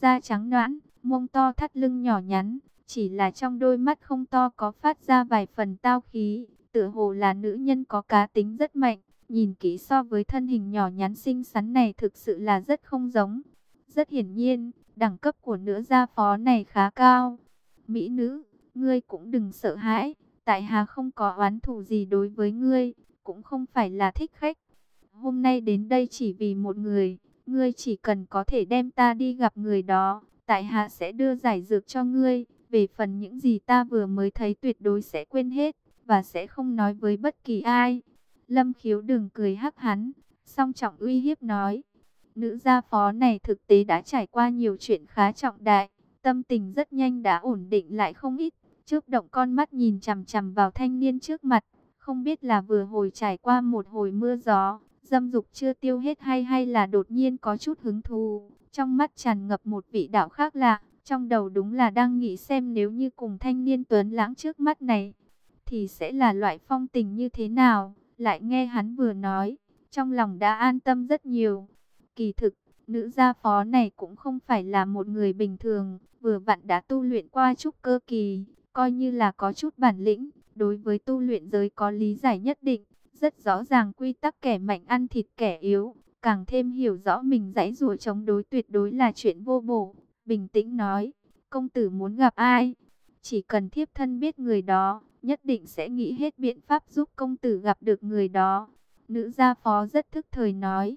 da trắng noãn, mông to thắt lưng nhỏ nhắn, chỉ là trong đôi mắt không to có phát ra vài phần tao khí, tựa hồ là nữ nhân có cá tính rất mạnh, nhìn kỹ so với thân hình nhỏ nhắn xinh xắn này thực sự là rất không giống. Rất hiển nhiên, đẳng cấp của nữ gia phó này khá cao. Mỹ nữ, ngươi cũng đừng sợ hãi, tại hà không có oán thù gì đối với ngươi, cũng không phải là thích khách. Hôm nay đến đây chỉ vì một người, ngươi chỉ cần có thể đem ta đi gặp người đó, tại hạ sẽ đưa giải dược cho ngươi. Về phần những gì ta vừa mới thấy tuyệt đối sẽ quên hết, và sẽ không nói với bất kỳ ai. Lâm khiếu đừng cười hắc hắn, song trọng uy hiếp nói. Nữ gia phó này thực tế đã trải qua nhiều chuyện khá trọng đại, tâm tình rất nhanh đã ổn định lại không ít. Trước động con mắt nhìn chằm chằm vào thanh niên trước mặt, không biết là vừa hồi trải qua một hồi mưa gió, dâm dục chưa tiêu hết hay hay là đột nhiên có chút hứng thú. Trong mắt tràn ngập một vị đạo khác lạ, trong đầu đúng là đang nghĩ xem nếu như cùng thanh niên tuấn lãng trước mắt này, thì sẽ là loại phong tình như thế nào. Lại nghe hắn vừa nói, trong lòng đã an tâm rất nhiều. Kỳ thực, nữ gia phó này cũng không phải là một người bình thường, vừa vặn đã tu luyện qua trúc cơ kỳ, coi như là có chút bản lĩnh, đối với tu luyện giới có lý giải nhất định, rất rõ ràng quy tắc kẻ mạnh ăn thịt kẻ yếu, càng thêm hiểu rõ mình dãy rùa chống đối tuyệt đối là chuyện vô bổ. Bình tĩnh nói, công tử muốn gặp ai? Chỉ cần thiếp thân biết người đó, nhất định sẽ nghĩ hết biện pháp giúp công tử gặp được người đó. Nữ gia phó rất thức thời nói.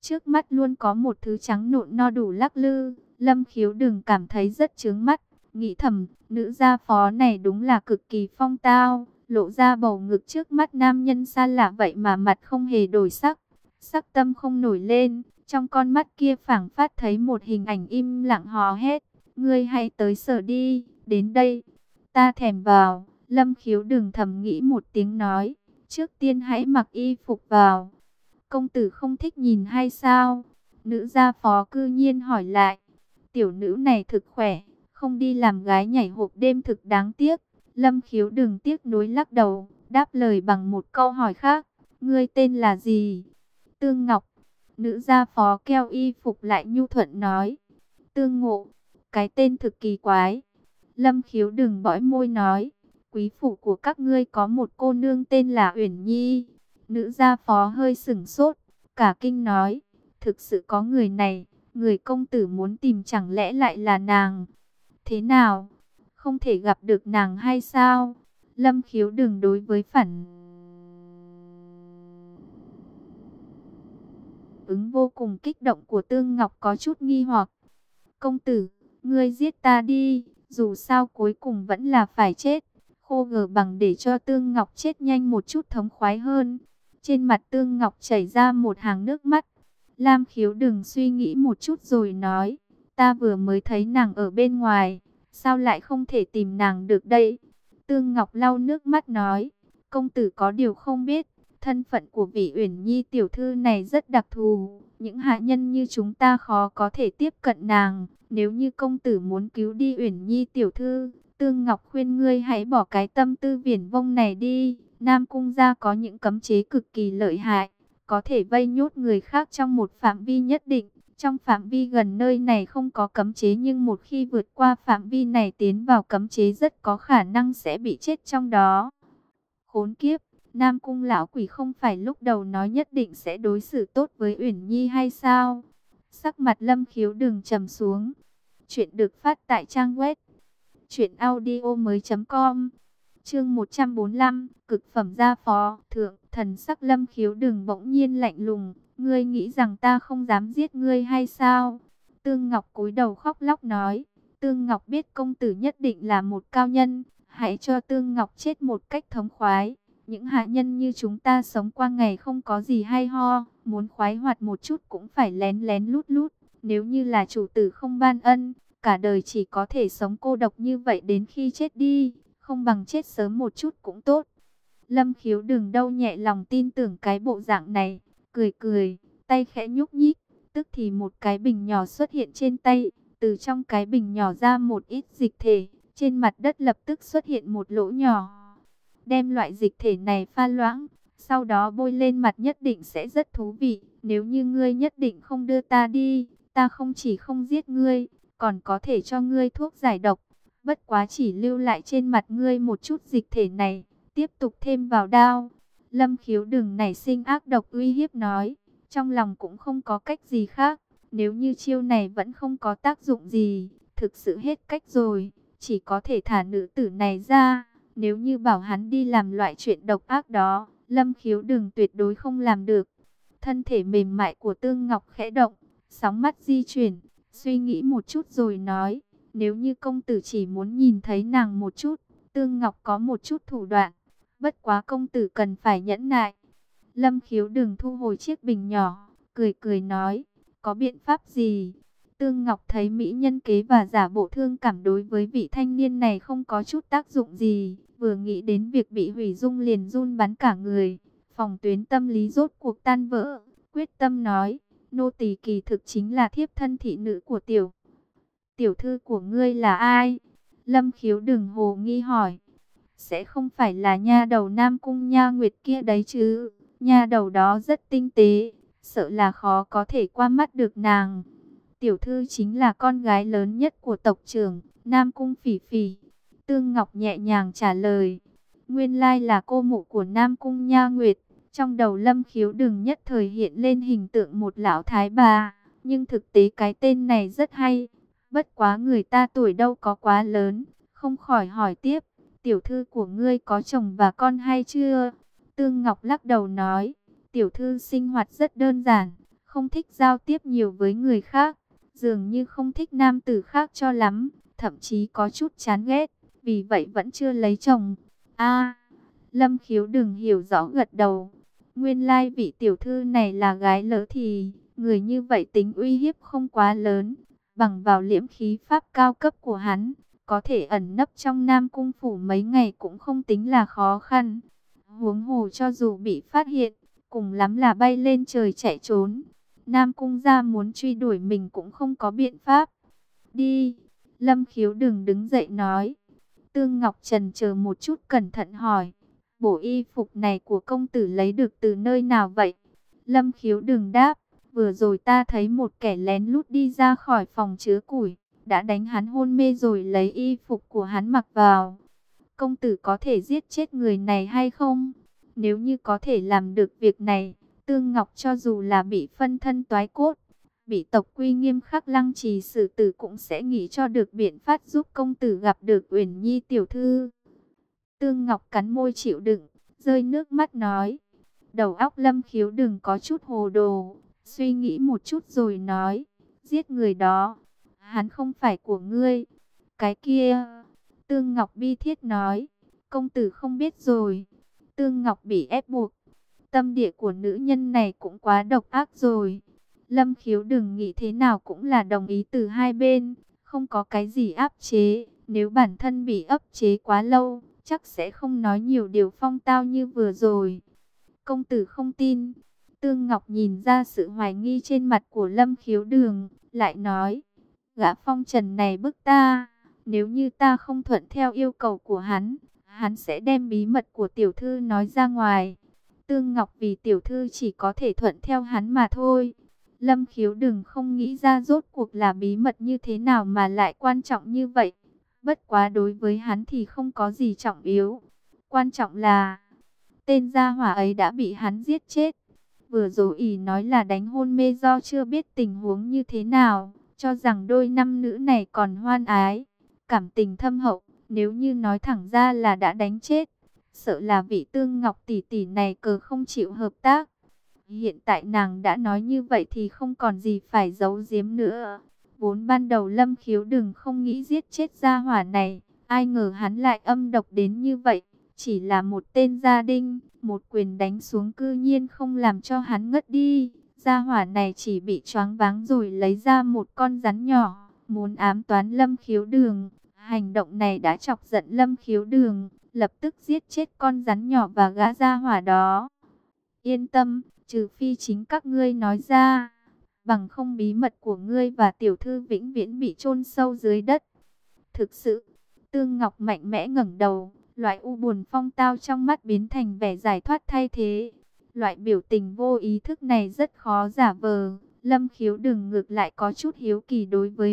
Trước mắt luôn có một thứ trắng nộn no đủ lắc lư, lâm khiếu đừng cảm thấy rất chướng mắt. Nghĩ thầm, nữ gia phó này đúng là cực kỳ phong tao, lộ ra bầu ngực trước mắt nam nhân xa lạ vậy mà mặt không hề đổi sắc. Sắc tâm không nổi lên, trong con mắt kia phảng phát thấy một hình ảnh im lặng hò hét. Ngươi hãy tới sở đi, đến đây, ta thèm vào. Lâm khiếu đừng thầm nghĩ một tiếng nói, trước tiên hãy mặc y phục vào. Công tử không thích nhìn hay sao? Nữ gia phó cư nhiên hỏi lại. Tiểu nữ này thực khỏe, không đi làm gái nhảy hộp đêm thực đáng tiếc. Lâm khiếu đừng tiếc nuối lắc đầu, đáp lời bằng một câu hỏi khác. Ngươi tên là gì? Tương Ngọc. Nữ gia phó keo y phục lại nhu thuận nói. Tương Ngộ. Cái tên thực kỳ quái. Lâm khiếu đừng bõi môi nói quý phủ của các ngươi có một cô nương tên là Uyển Nhi. Nữ gia phó hơi sửng sốt, cả kinh nói, thực sự có người này, người công tử muốn tìm chẳng lẽ lại là nàng. Thế nào, không thể gặp được nàng hay sao? Lâm khiếu đừng đối với phản ứng vô cùng kích động của Tương Ngọc có chút nghi hoặc. Công tử, ngươi giết ta đi, dù sao cuối cùng vẫn là phải chết khô gờ bằng để cho Tương Ngọc chết nhanh một chút thống khoái hơn. Trên mặt Tương Ngọc chảy ra một hàng nước mắt. Lam khiếu đừng suy nghĩ một chút rồi nói, ta vừa mới thấy nàng ở bên ngoài, sao lại không thể tìm nàng được đây? Tương Ngọc lau nước mắt nói, công tử có điều không biết, thân phận của vị Uyển Nhi tiểu thư này rất đặc thù, những hạ nhân như chúng ta khó có thể tiếp cận nàng, nếu như công tử muốn cứu đi Uyển Nhi tiểu thư, Tương Ngọc khuyên ngươi hãy bỏ cái tâm tư viển vông này đi. Nam Cung gia có những cấm chế cực kỳ lợi hại, có thể vây nhốt người khác trong một phạm vi nhất định. Trong phạm vi gần nơi này không có cấm chế nhưng một khi vượt qua phạm vi này tiến vào cấm chế rất có khả năng sẽ bị chết trong đó. Khốn kiếp, Nam Cung lão quỷ không phải lúc đầu nói nhất định sẽ đối xử tốt với Uyển Nhi hay sao? Sắc mặt Lâm Khiếu đừng trầm xuống. Chuyện được phát tại trang web Chuyện audio mới com Chương 145 Cực phẩm gia phó Thượng thần sắc lâm khiếu đừng bỗng nhiên lạnh lùng Ngươi nghĩ rằng ta không dám giết ngươi hay sao? Tương Ngọc cúi đầu khóc lóc nói. Tương Ngọc biết công tử nhất định là một cao nhân. Hãy cho Tương Ngọc chết một cách thống khoái. Những hạ nhân như chúng ta sống qua ngày không có gì hay ho. Muốn khoái hoạt một chút cũng phải lén lén lút lút. Nếu như là chủ tử không ban ân cả đời chỉ có thể sống cô độc như vậy đến khi chết đi, không bằng chết sớm một chút cũng tốt. Lâm khiếu đừng đâu nhẹ lòng tin tưởng cái bộ dạng này, cười cười, tay khẽ nhúc nhích, tức thì một cái bình nhỏ xuất hiện trên tay, từ trong cái bình nhỏ ra một ít dịch thể, trên mặt đất lập tức xuất hiện một lỗ nhỏ. Đem loại dịch thể này pha loãng, sau đó bôi lên mặt nhất định sẽ rất thú vị, nếu như ngươi nhất định không đưa ta đi, ta không chỉ không giết ngươi, còn có thể cho ngươi thuốc giải độc. Bất quá chỉ lưu lại trên mặt ngươi một chút dịch thể này, tiếp tục thêm vào đao. Lâm khiếu đừng nảy sinh ác độc uy hiếp nói, trong lòng cũng không có cách gì khác. Nếu như chiêu này vẫn không có tác dụng gì, thực sự hết cách rồi, chỉ có thể thả nữ tử này ra. Nếu như bảo hắn đi làm loại chuyện độc ác đó, Lâm khiếu đừng tuyệt đối không làm được. Thân thể mềm mại của Tương Ngọc khẽ động, sóng mắt di chuyển, suy nghĩ một chút rồi nói, nếu như công tử chỉ muốn nhìn thấy nàng một chút, Tương Ngọc có một chút thủ đoạn, bất quá công tử cần phải nhẫn nại. Lâm khiếu đừng thu hồi chiếc bình nhỏ, cười cười nói, có biện pháp gì? Tương Ngọc thấy mỹ nhân kế và giả bộ thương cảm đối với vị thanh niên này không có chút tác dụng gì, vừa nghĩ đến việc bị hủy dung liền run bắn cả người. Phòng tuyến tâm lý rốt cuộc tan vỡ, quyết tâm nói, nô tỳ kỳ thực chính là thiếp thân thị nữ của tiểu. Tiểu thư của ngươi là ai? Lâm khiếu đừng hồ nghi hỏi. Sẽ không phải là nha đầu Nam Cung Nha Nguyệt kia đấy chứ? Nha đầu đó rất tinh tế, sợ là khó có thể qua mắt được nàng. Tiểu thư chính là con gái lớn nhất của tộc trưởng, Nam Cung Phỉ Phỉ. Tương Ngọc nhẹ nhàng trả lời. Nguyên lai là cô mụ của Nam Cung Nha Nguyệt. Trong đầu lâm khiếu đừng nhất thời hiện lên hình tượng một lão thái bà. Nhưng thực tế cái tên này rất hay. Bất quá người ta tuổi đâu có quá lớn. Không khỏi hỏi tiếp. Tiểu thư của ngươi có chồng và con hay chưa? Tương Ngọc lắc đầu nói. Tiểu thư sinh hoạt rất đơn giản. Không thích giao tiếp nhiều với người khác. Dường như không thích nam tử khác cho lắm. Thậm chí có chút chán ghét. Vì vậy vẫn chưa lấy chồng. a Lâm khiếu đừng hiểu rõ gật đầu. Nguyên lai vị tiểu thư này là gái lỡ thì, người như vậy tính uy hiếp không quá lớn. Bằng vào liễm khí pháp cao cấp của hắn, có thể ẩn nấp trong Nam Cung Phủ mấy ngày cũng không tính là khó khăn. Huống hồ cho dù bị phát hiện, cùng lắm là bay lên trời chạy trốn. Nam Cung ra muốn truy đuổi mình cũng không có biện pháp. Đi, Lâm Khiếu đừng đứng dậy nói. Tương Ngọc Trần chờ một chút cẩn thận hỏi. Bộ y phục này của công tử lấy được từ nơi nào vậy? Lâm khiếu đừng đáp. Vừa rồi ta thấy một kẻ lén lút đi ra khỏi phòng chứa củi. Đã đánh hắn hôn mê rồi lấy y phục của hắn mặc vào. Công tử có thể giết chết người này hay không? Nếu như có thể làm được việc này, Tương Ngọc cho dù là bị phân thân toái cốt, bị tộc quy nghiêm khắc lăng trì xử tử cũng sẽ nghĩ cho được biện pháp giúp công tử gặp được Uyển Nhi tiểu thư. Tương Ngọc cắn môi chịu đựng, rơi nước mắt nói. Đầu óc lâm khiếu đừng có chút hồ đồ, suy nghĩ một chút rồi nói. Giết người đó, hắn không phải của ngươi. Cái kia, Tương Ngọc bi thiết nói. Công tử không biết rồi. Tương Ngọc bị ép buộc. Tâm địa của nữ nhân này cũng quá độc ác rồi. Lâm khiếu đừng nghĩ thế nào cũng là đồng ý từ hai bên. Không có cái gì áp chế. Nếu bản thân bị ấp chế quá lâu, chắc sẽ không nói nhiều điều phong tao như vừa rồi. Công tử không tin. Tương Ngọc nhìn ra sự hoài nghi trên mặt của Lâm Khiếu Đường, lại nói, gã phong trần này bức ta, nếu như ta không thuận theo yêu cầu của hắn, hắn sẽ đem bí mật của tiểu thư nói ra ngoài. Tương Ngọc vì tiểu thư chỉ có thể thuận theo hắn mà thôi. Lâm Khiếu đừng không nghĩ ra rốt cuộc là bí mật như thế nào mà lại quan trọng như vậy. Bất quá đối với hắn thì không có gì trọng yếu. Quan trọng là tên gia hỏa ấy đã bị hắn giết chết. Vừa rồi ỉ nói là đánh hôn mê do chưa biết tình huống như thế nào. Cho rằng đôi năm nữ này còn hoan ái. Cảm tình thâm hậu. Nếu như nói thẳng ra là đã đánh chết. Sợ là vị tương ngọc tỷ tỷ này cờ không chịu hợp tác. Hiện tại nàng đã nói như vậy thì không còn gì phải giấu giếm nữa. Vốn ban đầu lâm khiếu đừng không nghĩ giết chết gia hỏa này. Ai ngờ hắn lại âm độc đến như vậy. Chỉ là một tên gia đinh. Một quyền đánh xuống cư nhiên không làm cho hắn ngất đi. Gia hỏa này chỉ bị choáng váng rồi lấy ra một con rắn nhỏ. Muốn ám toán lâm khiếu đường. Hành động này đã chọc giận lâm khiếu đường. Lập tức giết chết con rắn nhỏ và gã gia hỏa đó. Yên tâm, trừ phi chính các ngươi nói ra bằng không bí mật của ngươi và tiểu thư vĩnh viễn bị chôn sâu dưới đất. Thực sự, Tương Ngọc mạnh mẽ ngẩng đầu, loại u buồn phong tao trong mắt biến thành vẻ giải thoát thay thế. Loại biểu tình vô ý thức này rất khó giả vờ, Lâm khiếu đừng ngược lại có chút hiếu kỳ đối với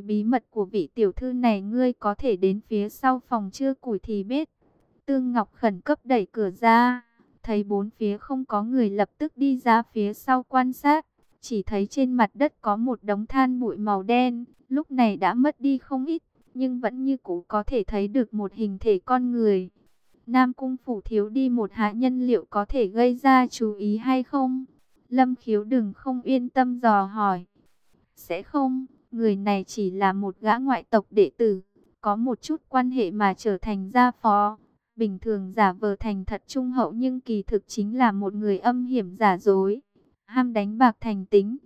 bí mật của vị tiểu thư này ngươi có thể đến phía sau phòng chưa củi thì biết. Tương Ngọc khẩn cấp đẩy cửa ra, thấy bốn phía không có người lập tức đi ra phía sau quan sát. Chỉ thấy trên mặt đất có một đống than bụi màu đen, lúc này đã mất đi không ít, nhưng vẫn như cũ có thể thấy được một hình thể con người. Nam Cung Phủ thiếu đi một hạ nhân liệu có thể gây ra chú ý hay không? Lâm khiếu đừng không yên tâm dò hỏi. Sẽ không, người này chỉ là một gã ngoại tộc đệ tử, có một chút quan hệ mà trở thành gia phó. Bình thường giả vờ thành thật trung hậu nhưng kỳ thực chính là một người âm hiểm giả dối. Ham đánh bạc thành tính,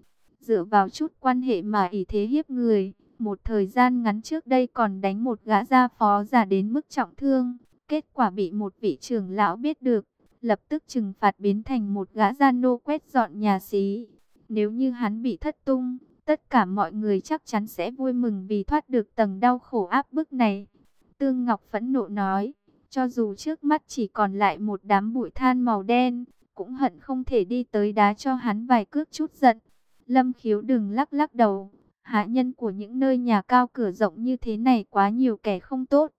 dựa vào chút quan hệ mà ỷ thế hiếp người. Một thời gian ngắn trước đây còn đánh một gã gia phó giả đến mức trọng thương. Kết quả bị một vị trưởng lão biết được, lập tức trừng phạt biến thành một gã gian nô quét dọn nhà xí. Nếu như hắn bị thất tung, tất cả mọi người chắc chắn sẽ vui mừng vì thoát được tầng đau khổ áp bức này. Tương Ngọc phẫn nộ nói, cho dù trước mắt chỉ còn lại một đám bụi than màu đen, cũng hận không thể đi tới đá cho hắn vài cước chút giận. Lâm khiếu đừng lắc lắc đầu, hạ nhân của những nơi nhà cao cửa rộng như thế này quá nhiều kẻ không tốt.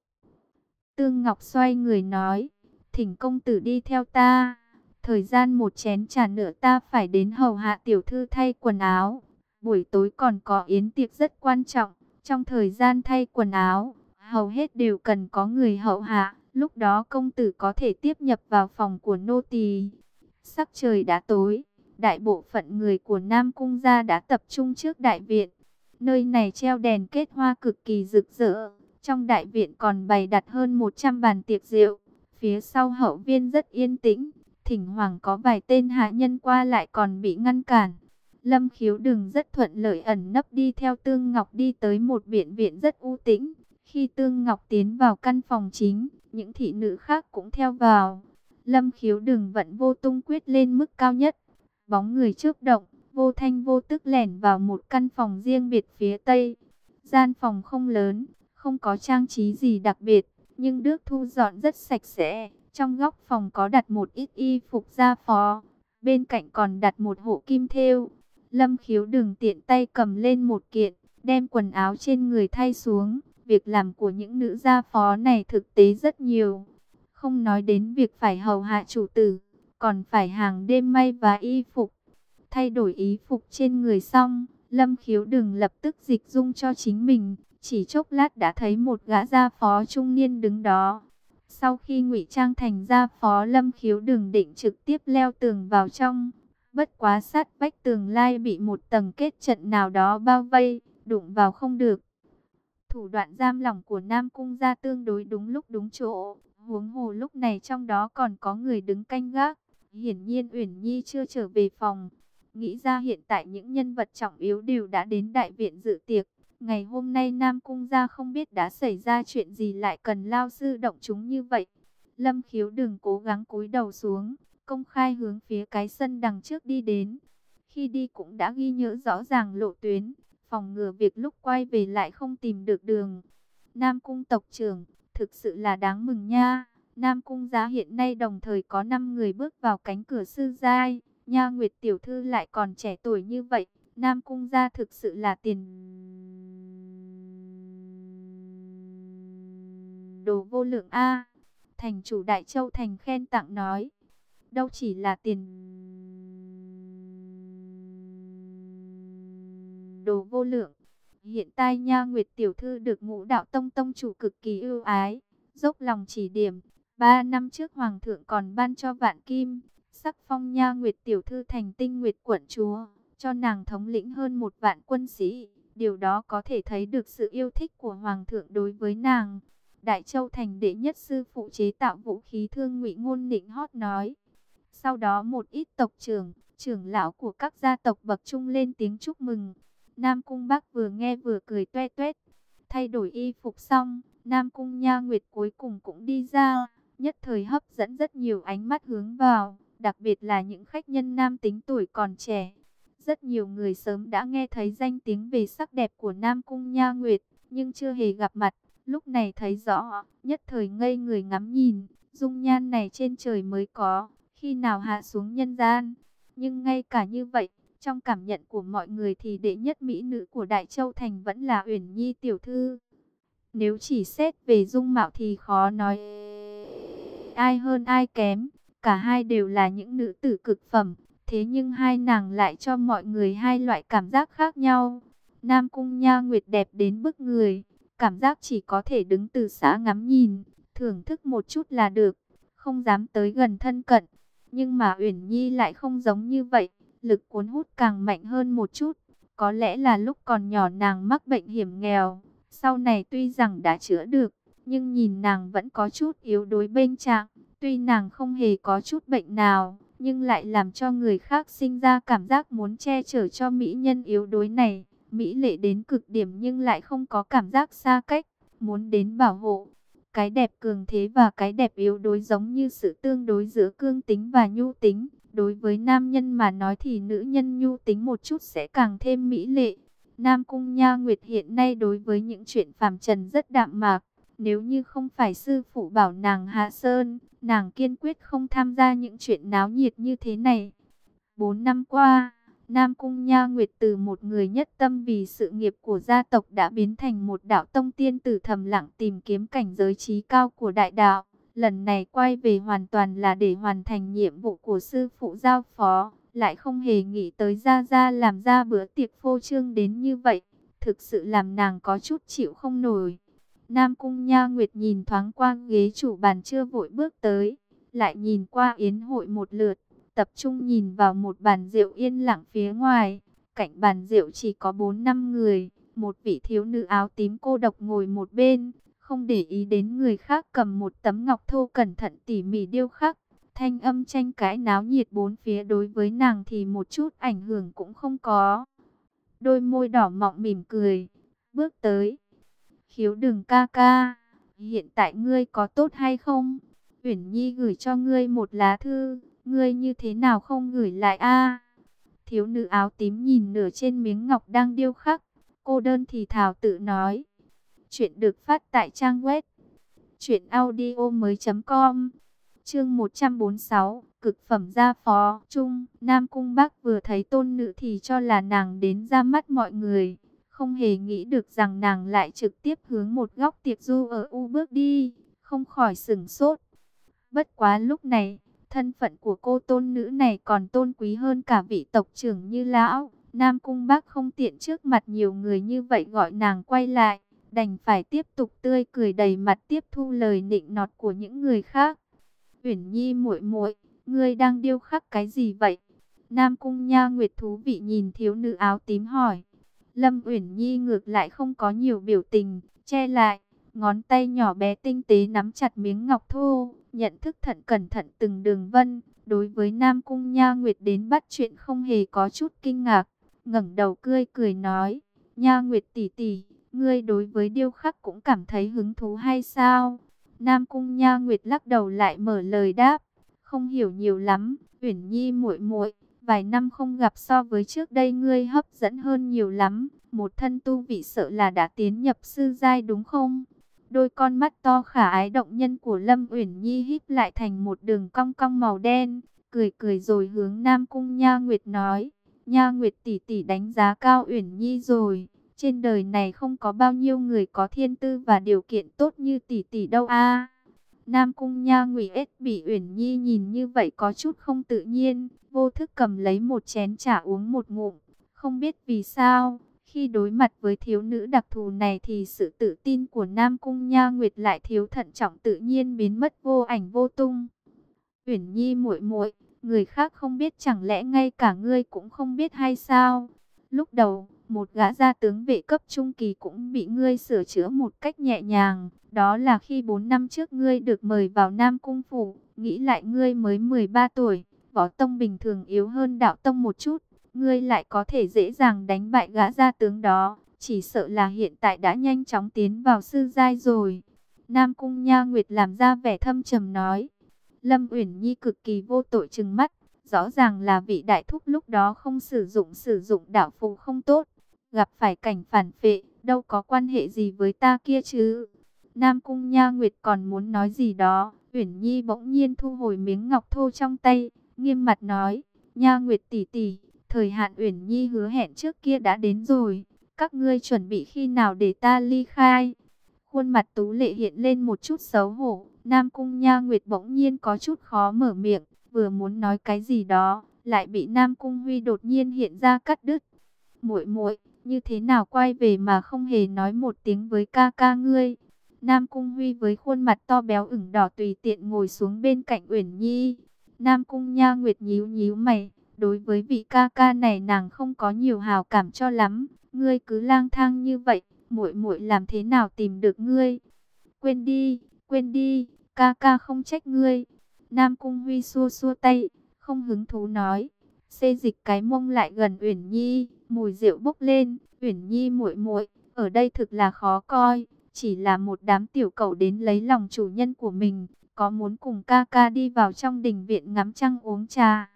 Tương Ngọc xoay người nói, thỉnh công tử đi theo ta. Thời gian một chén trà nữa ta phải đến hầu hạ tiểu thư thay quần áo. Buổi tối còn có yến tiệc rất quan trọng. Trong thời gian thay quần áo, hầu hết đều cần có người hậu hạ. Lúc đó công tử có thể tiếp nhập vào phòng của nô tỳ. Sắc trời đã tối, đại bộ phận người của Nam Cung gia đã tập trung trước đại viện. Nơi này treo đèn kết hoa cực kỳ rực rỡ. Trong đại viện còn bày đặt hơn 100 bàn tiệc rượu. Phía sau hậu viên rất yên tĩnh, thỉnh hoàng có vài tên hạ nhân qua lại còn bị ngăn cản. Lâm khiếu đừng rất thuận lợi ẩn nấp đi theo Tương Ngọc đi tới một viện viện rất u tĩnh. Khi Tương Ngọc tiến vào căn phòng chính, những thị nữ khác cũng theo vào. Lâm khiếu đừng vận vô tung quyết lên mức cao nhất. Bóng người trước động, vô thanh vô tức lẻn vào một căn phòng riêng biệt phía tây. Gian phòng không lớn, không có trang trí gì đặc biệt, nhưng Đức thu dọn rất sạch sẽ. Trong góc phòng có đặt một ít y phục gia phó, bên cạnh còn đặt một hộ kim thêu. Lâm khiếu đừng tiện tay cầm lên một kiện, đem quần áo trên người thay xuống. Việc làm của những nữ gia phó này thực tế rất nhiều. Không nói đến việc phải hầu hạ chủ tử, còn phải hàng đêm may và y phục. Thay đổi y phục trên người xong, Lâm khiếu đừng lập tức dịch dung cho chính mình. Chỉ chốc lát đã thấy một gã gia phó trung niên đứng đó. Sau khi ngụy trang thành gia phó lâm khiếu đường định trực tiếp leo tường vào trong. Bất quá sát vách tường lai bị một tầng kết trận nào đó bao vây, đụng vào không được. Thủ đoạn giam lỏng của Nam Cung gia tương đối đúng lúc đúng chỗ. Huống hồ lúc này trong đó còn có người đứng canh gác. Hiển nhiên Uyển Nhi chưa trở về phòng. Nghĩ ra hiện tại những nhân vật trọng yếu đều đã đến đại viện dự tiệc. Ngày hôm nay Nam Cung gia không biết đã xảy ra chuyện gì lại cần lao sư động chúng như vậy. Lâm khiếu đừng cố gắng cúi đầu xuống, công khai hướng phía cái sân đằng trước đi đến. Khi đi cũng đã ghi nhớ rõ ràng lộ tuyến, phòng ngừa việc lúc quay về lại không tìm được đường. Nam Cung tộc trưởng, thực sự là đáng mừng nha. Nam Cung gia hiện nay đồng thời có 5 người bước vào cánh cửa sư giai. Nha Nguyệt Tiểu Thư lại còn trẻ tuổi như vậy. Nam Cung gia thực sự là tiền đồ vô lượng A. Thành chủ Đại Châu Thành khen tặng nói. Đâu chỉ là tiền đồ vô lượng. Hiện tại Nha Nguyệt Tiểu Thư được ngũ đạo tông tông chủ cực kỳ ưu ái. Dốc lòng chỉ điểm. Ba năm trước Hoàng thượng còn ban cho vạn kim. Sắc phong Nha Nguyệt Tiểu Thư thành tinh Nguyệt quận chúa. Cho nàng thống lĩnh hơn một vạn quân sĩ. Điều đó có thể thấy được sự yêu thích của Hoàng thượng đối với nàng. Đại Châu thành đệ nhất sư phụ chế tạo vũ khí thương ngụy ngôn nịnh hót nói. Sau đó một ít tộc trưởng, trưởng lão của các gia tộc bậc trung lên tiếng chúc mừng. Nam Cung Bắc vừa nghe vừa cười toe toét. Thay đổi y phục xong, Nam Cung Nha Nguyệt cuối cùng cũng đi ra, nhất thời hấp dẫn rất nhiều ánh mắt hướng vào, đặc biệt là những khách nhân nam tính tuổi còn trẻ. Rất nhiều người sớm đã nghe thấy danh tiếng về sắc đẹp của Nam Cung Nha Nguyệt, nhưng chưa hề gặp mặt. Lúc này thấy rõ, nhất thời ngây người ngắm nhìn, dung nhan này trên trời mới có, khi nào hạ xuống nhân gian. Nhưng ngay cả như vậy, Trong cảm nhận của mọi người thì đệ nhất mỹ nữ của Đại Châu Thành vẫn là Uyển Nhi tiểu thư. Nếu chỉ xét về dung mạo thì khó nói ai hơn ai kém, cả hai đều là những nữ tử cực phẩm, thế nhưng hai nàng lại cho mọi người hai loại cảm giác khác nhau. Nam Cung Nha Nguyệt đẹp đến bức người, cảm giác chỉ có thể đứng từ xã ngắm nhìn, thưởng thức một chút là được, không dám tới gần thân cận. Nhưng mà Uyển Nhi lại không giống như vậy, lực cuốn hút càng mạnh hơn một chút. Có lẽ là lúc còn nhỏ nàng mắc bệnh hiểm nghèo, sau này tuy rằng đã chữa được, nhưng nhìn nàng vẫn có chút yếu đuối bên trạng. Tuy nàng không hề có chút bệnh nào, nhưng lại làm cho người khác sinh ra cảm giác muốn che chở cho mỹ nhân yếu đuối này. Mỹ lệ đến cực điểm nhưng lại không có cảm giác xa cách, muốn đến bảo hộ. Cái đẹp cường thế và cái đẹp yếu đối giống như sự tương đối giữa cương tính và nhu tính. Đối với nam nhân mà nói thì nữ nhân nhu tính một chút sẽ càng thêm mỹ lệ. Nam Cung Nha Nguyệt hiện nay đối với những chuyện phàm trần rất đạm mạc. Nếu như không phải sư phụ bảo nàng hạ sơn, nàng kiên quyết không tham gia những chuyện náo nhiệt như thế này. Bốn năm qua, Nam Cung Nha Nguyệt từ một người nhất tâm vì sự nghiệp của gia tộc đã biến thành một đạo tông tiên tử thầm lặng tìm kiếm cảnh giới trí cao của đại đạo. Lần này quay về hoàn toàn là để hoàn thành nhiệm vụ của sư phụ giao phó, lại không hề nghĩ tới ra ra làm ra bữa tiệc phô trương đến như vậy, thực sự làm nàng có chút chịu không nổi. Nam Cung Nha Nguyệt nhìn thoáng qua ghế chủ bàn chưa vội bước tới, lại nhìn qua yến hội một lượt, tập trung nhìn vào một bàn rượu yên lặng phía ngoài. Cạnh bàn rượu chỉ có 4 năm người, một vị thiếu nữ áo tím cô độc ngồi một bên, không để ý đến người khác cầm một tấm ngọc thô cẩn thận tỉ mỉ điêu khắc. Thanh âm tranh cãi náo nhiệt bốn phía đối với nàng thì một chút ảnh hưởng cũng không có. Đôi môi đỏ mọng mỉm cười, bước tới. Khiếu đừng ca ca, hiện tại ngươi có tốt hay không? Uyển Nhi gửi cho ngươi một lá thư, ngươi như thế nào không gửi lại a? Thiếu nữ áo tím nhìn nửa trên miếng ngọc đang điêu khắc, cô đơn thì thảo tự nói. Chuyện được phát tại trang web truyện audio mới .com Chương 146, cực phẩm gia phó, trung, Nam cung Bắc vừa thấy tôn nữ thì cho là nàng đến ra mắt mọi người, không hề nghĩ được rằng nàng lại trực tiếp hướng một góc tiệc du ở U bước đi, không khỏi sửng sốt. Bất quá lúc này, thân phận của cô tôn nữ này còn tôn quý hơn cả vị tộc trưởng như lão. Nam Cung Bác không tiện trước mặt nhiều người như vậy gọi nàng quay lại, đành phải tiếp tục tươi cười đầy mặt tiếp thu lời nịnh nọt của những người khác. Uyển Nhi muội muội, ngươi đang điêu khắc cái gì vậy? Nam Cung Nha Nguyệt thú vị nhìn thiếu nữ áo tím hỏi. Lâm Uyển Nhi ngược lại không có nhiều biểu tình, che lại, ngón tay nhỏ bé tinh tế nắm chặt miếng ngọc thô, nhận thức thận cẩn thận từng đường vân. Đối với Nam Cung Nha Nguyệt đến bắt chuyện không hề có chút kinh ngạc, ngẩng đầu cười cười nói, Nha Nguyệt tỷ tỷ, ngươi đối với điêu khắc cũng cảm thấy hứng thú hay sao? Nam Cung Nha Nguyệt lắc đầu lại mở lời đáp, không hiểu nhiều lắm, Uyển Nhi muội muội, vài năm không gặp so với trước đây ngươi hấp dẫn hơn nhiều lắm, một thân tu vị sợ là đã tiến nhập sư giai đúng không? Đôi con mắt to khả ái động nhân của Lâm Uyển Nhi híp lại thành một đường cong cong màu đen, cười cười rồi hướng Nam Cung Nha Nguyệt nói, Nha Nguyệt tỷ tỷ đánh giá cao Uyển Nhi rồi, trên đời này không có bao nhiêu người có thiên tư và điều kiện tốt như tỷ tỷ đâu a. Nam Cung Nha Nguyệt bị Uyển Nhi nhìn như vậy có chút không tự nhiên, vô thức cầm lấy một chén trà uống một ngụm, không biết vì sao, khi đối mặt với thiếu nữ đặc thù này thì sự tự tin của Nam Cung Nha Nguyệt lại thiếu thận trọng tự nhiên biến mất vô ảnh vô tung. Uyển Nhi muội muội, người khác không biết chẳng lẽ ngay cả ngươi cũng không biết hay sao? Lúc đầu, một gã gia tướng vệ cấp trung kỳ cũng bị ngươi sửa chữa một cách nhẹ nhàng. Đó là khi 4 năm trước ngươi được mời vào Nam Cung Phủ, nghĩ lại ngươi mới 13 tuổi, võ tông bình thường yếu hơn đạo tông một chút. Ngươi lại có thể dễ dàng đánh bại gã gia tướng đó, chỉ sợ là hiện tại đã nhanh chóng tiến vào sư giai rồi. Nam Cung Nha Nguyệt làm ra vẻ thâm trầm nói. Lâm Uyển Nhi cực kỳ vô tội trừng mắt, rõ ràng là vị đại thúc lúc đó không sử dụng sử dụng đạo phù không tốt, gặp phải cảnh phản phệ, đâu có quan hệ gì với ta kia chứ. Nam Cung Nha Nguyệt còn muốn nói gì đó, Uyển Nhi bỗng nhiên thu hồi miếng ngọc thô trong tay, nghiêm mặt nói, Nha Nguyệt tỷ tỷ, Thời hạn Uyển Nhi hứa hẹn trước kia đã đến rồi, các ngươi chuẩn bị khi nào để ta ly khai? Khuôn mặt Tú Lệ hiện lên một chút xấu hổ, Nam Cung Nha Nguyệt bỗng nhiên có chút khó mở miệng, vừa muốn nói cái gì đó, lại bị Nam Cung Huy đột nhiên hiện ra cắt đứt. Muội muội, như thế nào quay về mà không hề nói một tiếng với ca ca ngươi? Nam Cung Huy với khuôn mặt to béo ửng đỏ tùy tiện ngồi xuống bên cạnh Uyển Nhi. Nam Cung Nha Nguyệt nhíu nhíu mày, đối với vị ca ca này nàng không có nhiều hào cảm cho lắm, ngươi cứ lang thang như vậy, muội muội làm thế nào tìm được ngươi? Quên đi, quên đi, ca ca không trách ngươi. Nam Cung Huy xua xua tay, không hứng thú nói. Xê dịch cái mông lại gần Uyển Nhi, mùi rượu bốc lên, Uyển Nhi muội muội, ở đây thực là khó coi, chỉ là một đám tiểu cậu đến lấy lòng chủ nhân của mình, có muốn cùng ca ca đi vào trong đình viện ngắm trăng uống trà.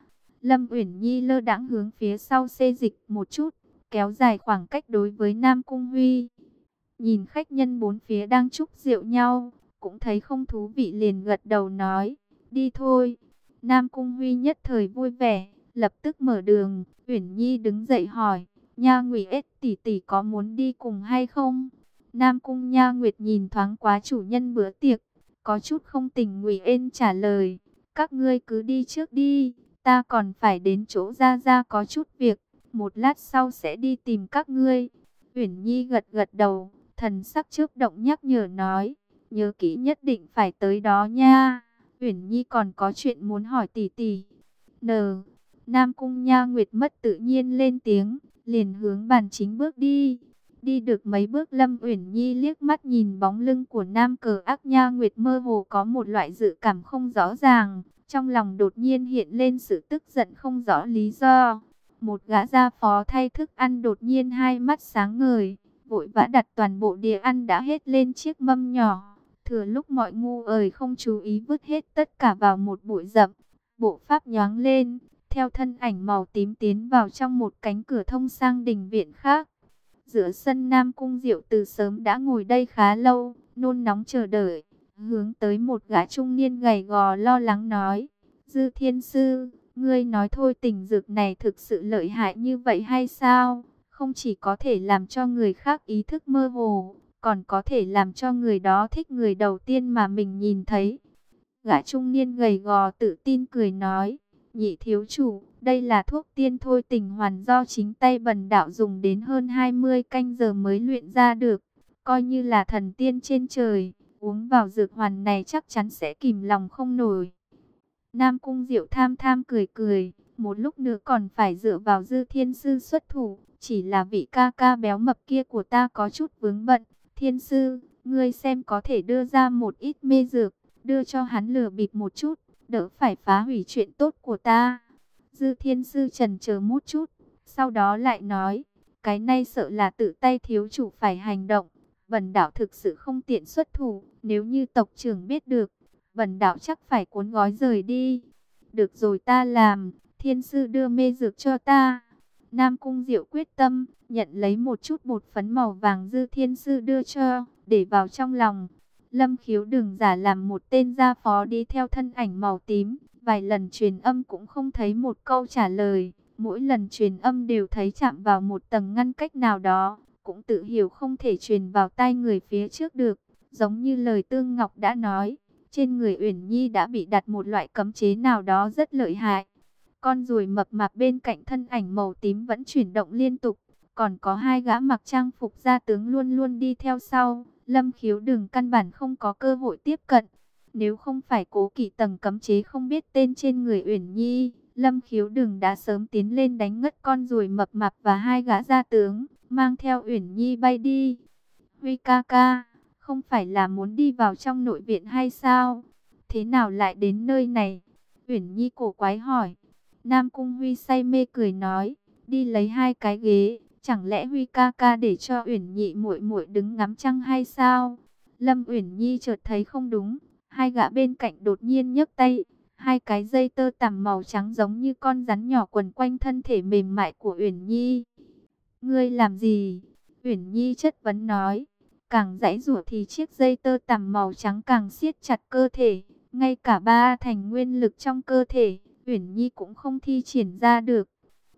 Lâm Uyển Nhi lơ đãng hướng phía sau xê dịch một chút, kéo dài khoảng cách đối với Nam Cung Huy. Nhìn khách nhân bốn phía đang chúc rượu nhau, cũng thấy không thú vị liền gật đầu nói, đi thôi. Nam Cung Huy nhất thời vui vẻ, lập tức mở đường, Uyển Nhi đứng dậy hỏi, Nha Ngụy ết tỷ tỷ có muốn đi cùng hay không? Nam Cung Nha Nguyệt nhìn thoáng quá chủ nhân bữa tiệc, có chút không tình Ngụy Ên trả lời, các ngươi cứ đi trước đi, ta còn phải đến chỗ ra ra có chút việc, một lát sau sẽ đi tìm các ngươi. Uyển Nhi gật gật đầu, thần sắc trước động nhắc nhở nói, nhớ kỹ nhất định phải tới đó nha. Uyển Nhi còn có chuyện muốn hỏi tỷ tỷ. N. Nam Cung Nha Nguyệt mất tự nhiên lên tiếng, liền hướng bàn chính bước đi. Đi được mấy bước Lâm Uyển Nhi liếc mắt nhìn bóng lưng của Nam Cờ Ác Nha Nguyệt mơ hồ có một loại dự cảm không rõ ràng, trong lòng đột nhiên hiện lên sự tức giận không rõ lý do. Một gã gia phó thay thức ăn đột nhiên hai mắt sáng ngời, vội vã đặt toàn bộ đĩa ăn đã hết lên chiếc mâm nhỏ. Thừa lúc mọi ngu ơi không chú ý vứt hết tất cả vào một bụi rậm, bộ pháp nhoáng lên, theo thân ảnh màu tím tiến vào trong một cánh cửa thông sang đình viện khác. Giữa sân Nam Cung Diệu từ sớm đã ngồi đây khá lâu, nôn nóng chờ đợi, hướng tới một gã trung niên gầy gò lo lắng nói, Dư Thiên Sư, ngươi nói thôi tình dược này thực sự lợi hại như vậy hay sao? Không chỉ có thể làm cho người khác ý thức mơ hồ, còn có thể làm cho người đó thích người đầu tiên mà mình nhìn thấy. Gã trung niên gầy gò tự tin cười nói, nhị thiếu chủ, đây là thuốc tiên thôi tình hoàn do chính tay bần đạo dùng đến hơn 20 canh giờ mới luyện ra được, coi như là thần tiên trên trời, uống vào dược hoàn này chắc chắn sẽ kìm lòng không nổi. Nam Cung Diệu tham tham cười cười, một lúc nữa còn phải dựa vào dư thiên sư xuất thủ, chỉ là vị ca ca béo mập kia của ta có chút vướng bận. Thiên sư, ngươi xem có thể đưa ra một ít mê dược, đưa cho hắn lừa bịp một chút, đỡ phải phá hủy chuyện tốt của ta. Dư thiên sư trần chờ một chút, sau đó lại nói, cái này sợ là tự tay thiếu chủ phải hành động. Vân đạo thực sự không tiện xuất thủ, nếu như tộc trưởng biết được, Vân đạo chắc phải cuốn gói rời đi. Được rồi ta làm, thiên sư đưa mê dược cho ta. Nam Cung Diệu quyết tâm, nhận lấy một chút bột phấn màu vàng dư thiên sư đưa cho, để vào trong lòng. Lâm khiếu đừng giả làm một tên gia phó đi theo thân ảnh màu tím, vài lần truyền âm cũng không thấy một câu trả lời. Mỗi lần truyền âm đều thấy chạm vào một tầng ngăn cách nào đó, cũng tự hiểu không thể truyền vào tai người phía trước được. Giống như lời Tương Ngọc đã nói, trên người Uyển Nhi đã bị đặt một loại cấm chế nào đó rất lợi hại. Con ruồi mập mạp bên cạnh thân ảnh màu tím vẫn chuyển động liên tục. Còn có hai gã mặc trang phục gia tướng luôn luôn đi theo sau. Lâm khiếu đừng căn bản không có cơ hội tiếp cận. Nếu không phải cố kỵ tầng cấm chế không biết tên trên người Uyển Nhi, Lâm khiếu đừng đã sớm tiến lên đánh ngất con ruồi mập mạp và hai gã gia tướng, mang theo Uyển Nhi bay đi. Huy ca ca, không phải là muốn đi vào trong nội viện hay sao? Thế nào lại đến nơi này? Uyển Nhi cổ quái hỏi. Nam Cung Huy say mê cười nói, đi lấy hai cái ghế, chẳng lẽ Huy ca ca để cho Uyển Nhị muội muội đứng ngắm trăng hay sao? Lâm Uyển Nhi chợt thấy không đúng, hai gã bên cạnh đột nhiên nhấc tay, hai cái dây tơ tằm màu trắng giống như con rắn nhỏ quần quanh thân thể mềm mại của Uyển Nhi. Ngươi làm gì? Uyển Nhi chất vấn nói. Càng dãy rủa thì chiếc dây tơ tằm màu trắng càng siết chặt cơ thể, ngay cả ba thành nguyên lực trong cơ thể Uyển Nhi cũng không thi triển ra được.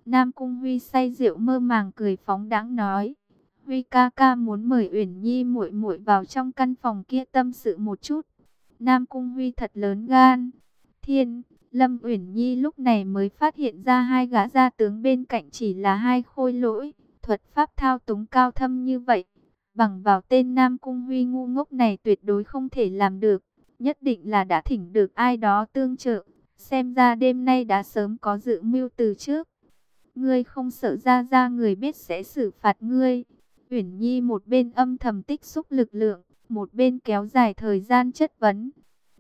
Nam Cung Huy say rượu mơ màng cười phóng đáng nói. Huy ca ca muốn mời Uyển Nhi muội muội vào trong căn phòng kia tâm sự một chút. Nam Cung Huy thật lớn gan. Thiên, Lâm Uyển Nhi lúc này mới phát hiện ra hai gã gia tướng bên cạnh chỉ là hai khôi lỗi. Thuật pháp thao túng cao thâm như vậy. Bằng vào tên Nam Cung Huy ngu ngốc này tuyệt đối không thể làm được. Nhất định là đã thỉnh được ai đó tương trợ. Xem ra đêm nay đã sớm có dự mưu từ trước. Ngươi không sợ ra ra người biết sẽ xử phạt ngươi. Uyển Nhi một bên âm thầm tích xúc lực lượng, một bên kéo dài thời gian chất vấn.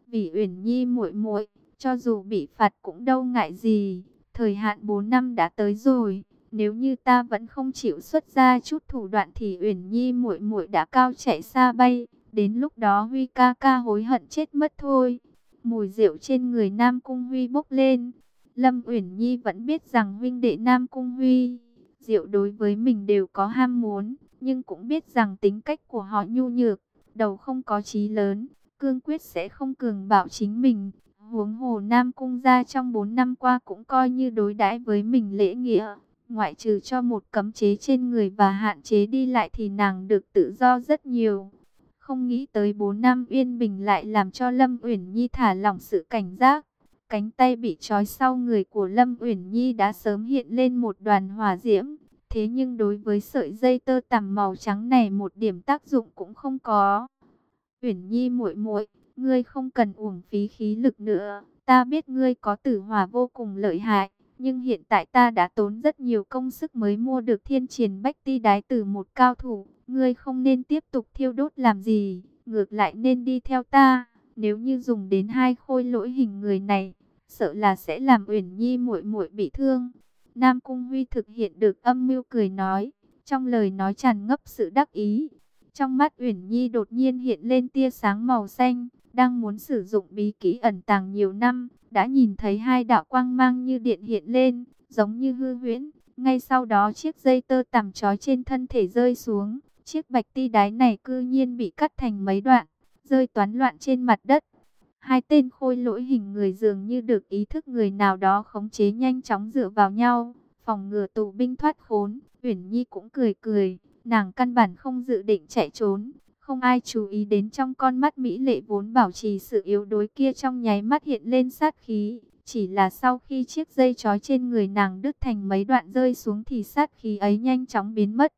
Vì Uyển Nhi muội muội, cho dù bị phạt cũng đâu ngại gì, thời hạn 4 năm đã tới rồi, nếu như ta vẫn không chịu xuất ra chút thủ đoạn thì Uyển Nhi muội muội đã cao chạy xa bay, đến lúc đó Huy ca ca hối hận chết mất thôi. Mùi rượu trên người Nam Cung Huy bốc lên. Lâm Uyển Nhi vẫn biết rằng huynh đệ Nam Cung Huy, rượu đối với mình đều có ham muốn, nhưng cũng biết rằng tính cách của họ nhu nhược, đầu không có trí lớn, cương quyết sẽ không cường bạo chính mình. Huống hồ Nam Cung ra trong 4 năm qua cũng coi như đối đãi với mình lễ nghĩa. Ngoại trừ cho một cấm chế trên người và hạn chế đi lại thì nàng được tự do rất nhiều. Không nghĩ tới 4 năm yên bình lại làm cho Lâm Uyển Nhi thả lỏng sự cảnh giác. Cánh tay bị trói sau người của Lâm Uyển Nhi đã sớm hiện lên một đoàn hỏa diễm. Thế nhưng đối với sợi dây tơ tằm màu trắng này một điểm tác dụng cũng không có. Uyển Nhi muội muội, ngươi không cần uổng phí khí lực nữa. Ta biết ngươi có tử hỏa vô cùng lợi hại, nhưng hiện tại ta đã tốn rất nhiều công sức mới mua được thiên triển bách ti đái từ một cao thủ. Ngươi không nên tiếp tục thiêu đốt làm gì, ngược lại nên đi theo ta. Nếu như dùng đến hai khôi lỗi hình người này, sợ là sẽ làm Uyển Nhi muội muội bị thương. Nam Cung Huy thực hiện được âm mưu cười nói, trong lời nói tràn ngập sự đắc ý. Trong mắt Uyển Nhi đột nhiên hiện lên tia sáng màu xanh, đang muốn sử dụng bí kỹ ẩn tàng nhiều năm, đã nhìn thấy hai đạo quang mang như điện hiện lên, giống như hư huyễn. Ngay sau đó chiếc dây tơ tằm trói trên thân thể rơi xuống, chiếc bạch ti đái này cư nhiên bị cắt thành mấy đoạn, rơi toán loạn trên mặt đất. Hai tên khôi lỗi hình người dường như được ý thức người nào đó khống chế nhanh chóng dựa vào nhau, phòng ngừa tù binh thoát khốn. Uyển Nhi cũng cười cười, nàng căn bản không dự định chạy trốn, không ai chú ý đến trong con mắt Mỹ lệ vốn bảo trì sự yếu đuối kia trong nháy mắt hiện lên sát khí. Chỉ là sau khi chiếc dây trói trên người nàng đứt thành mấy đoạn rơi xuống thì sát khí ấy nhanh chóng biến mất.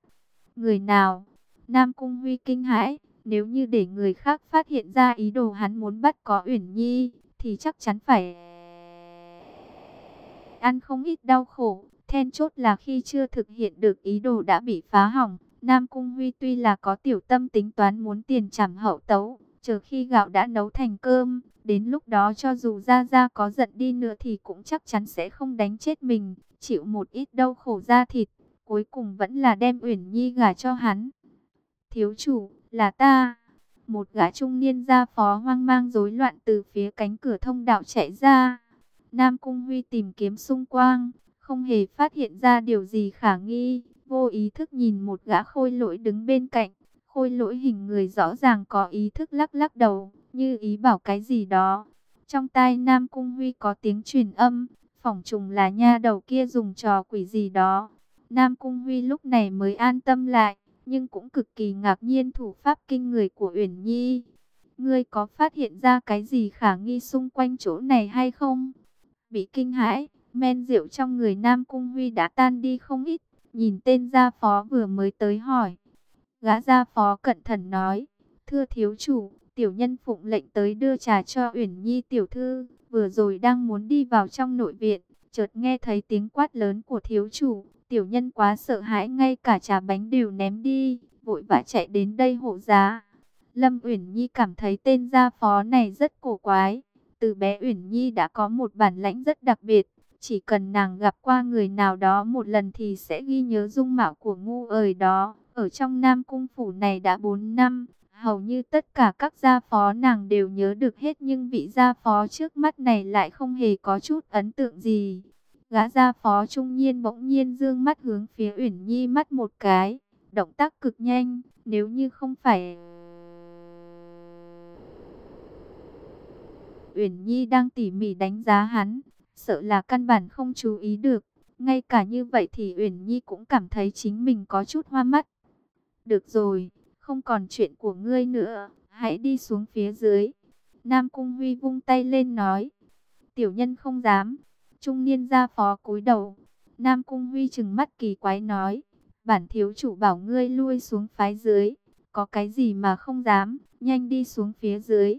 Người nào? Nam Cung Huy kinh hãi, nếu như để người khác phát hiện ra ý đồ hắn muốn bắt có Uyển Nhi, thì chắc chắn phải ăn không ít đau khổ. Then chốt là khi chưa thực hiện được ý đồ đã bị phá hỏng. Nam Cung Huy tuy là có tiểu tâm tính toán muốn tiền trảm hậu tấu, chờ khi gạo đã nấu thành cơm, đến lúc đó cho dù Gia Gia có giận đi nữa thì cũng chắc chắn sẽ không đánh chết mình, chịu một ít đau khổ da thịt, cuối cùng vẫn là đem Uyển Nhi gả cho hắn. Thiếu chủ, là ta. Một gã trung niên gia phó hoang mang rối loạn từ phía cánh cửa thông đạo chạy ra. Nam Cung Huy tìm kiếm xung quanh, không hề phát hiện ra điều gì khả nghi. Vô ý thức nhìn một gã khôi lỗi đứng bên cạnh. Khôi lỗi hình người rõ ràng có ý thức lắc lắc đầu, như ý bảo cái gì đó. Trong tai Nam Cung Huy có tiếng truyền âm, phỏng trùng là nha đầu kia dùng trò quỷ gì đó. Nam Cung Huy lúc này mới an tâm lại nhưng cũng cực kỳ ngạc nhiên thủ pháp kinh người của Uyển Nhi. Ngươi có phát hiện ra cái gì khả nghi xung quanh chỗ này hay không? Bị kinh hãi, men rượu trong người Nam Cung Huy đã tan đi không ít, nhìn tên gia phó vừa mới tới hỏi. Gã gia phó cẩn thận nói, thưa thiếu chủ, tiểu nhân phụng lệnh tới đưa trà cho Uyển Nhi tiểu thư, vừa rồi đang muốn đi vào trong nội viện, chợt nghe thấy tiếng quát lớn của thiếu chủ, Tiểu nhân quá sợ hãi ngay cả trà bánh đều ném đi, vội vã chạy đến đây hộ giá. Lâm Uyển Nhi cảm thấy tên gia phó này rất cổ quái. Từ bé Uyển Nhi đã có một bản lãnh rất đặc biệt. Chỉ cần nàng gặp qua người nào đó một lần thì sẽ ghi nhớ dung mạo của ngu ơi đó. Ở trong Nam Cung Phủ này đã 4 năm, hầu như tất cả các gia phó nàng đều nhớ được hết nhưng vị gia phó trước mắt này lại không hề có chút ấn tượng gì. Gã gia phó trung nhiên bỗng nhiên dương mắt hướng phía Uyển Nhi mắt một cái, động tác cực nhanh, nếu như không phải Uyển Nhi đang tỉ mỉ đánh giá hắn, sợ là căn bản không chú ý được. Ngay cả như vậy thì Uyển Nhi cũng cảm thấy chính mình có chút hoa mắt. Được rồi, không còn chuyện của ngươi nữa, hãy đi xuống phía dưới. Nam Cung Huy vung tay lên nói. Tiểu nhân không dám. Trung niên gia phó cúi đầu. Nam Cung Huy chừng mắt kỳ quái nói. Bản thiếu chủ bảo ngươi lui xuống phái dưới. Có cái gì mà không dám, nhanh đi xuống phía dưới.